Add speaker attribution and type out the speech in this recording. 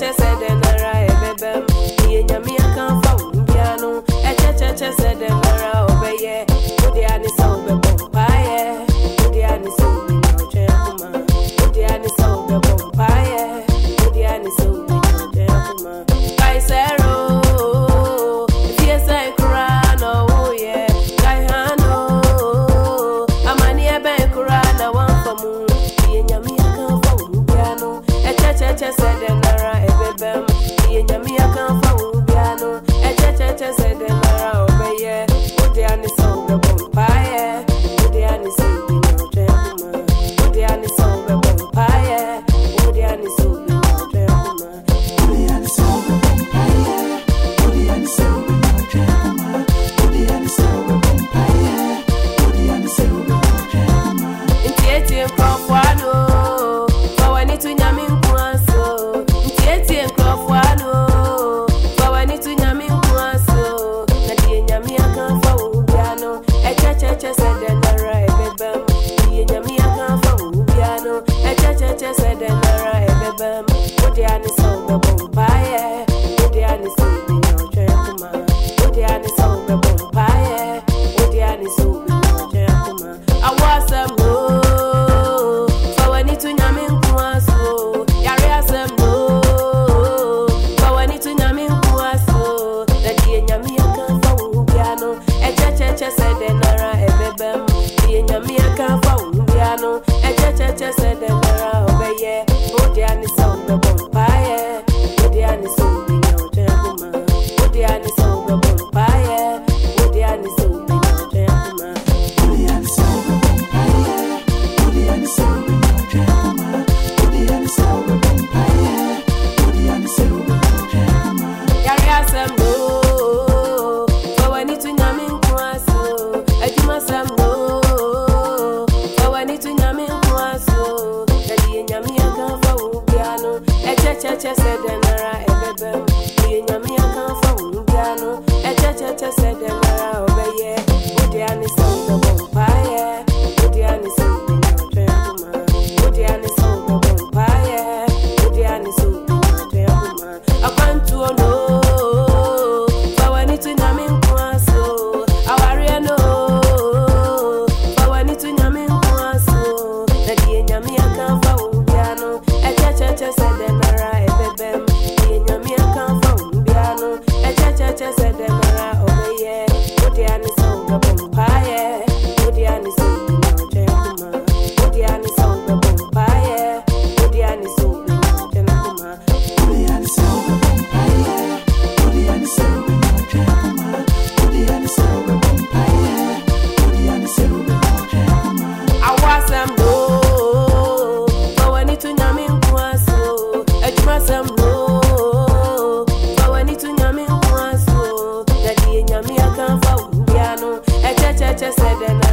Speaker 1: Just said that Echecheche said the Nara Ebebem, Odiani song the Bombay, Odiani song the No Gentleman, Odiani song the Bombay, Odiani song the No Gentleman. I was no, so I need to Yamin Kuaso, Yaria some no, so I need to Yamin Kuaso, that the Yamiaka Piano, said. said and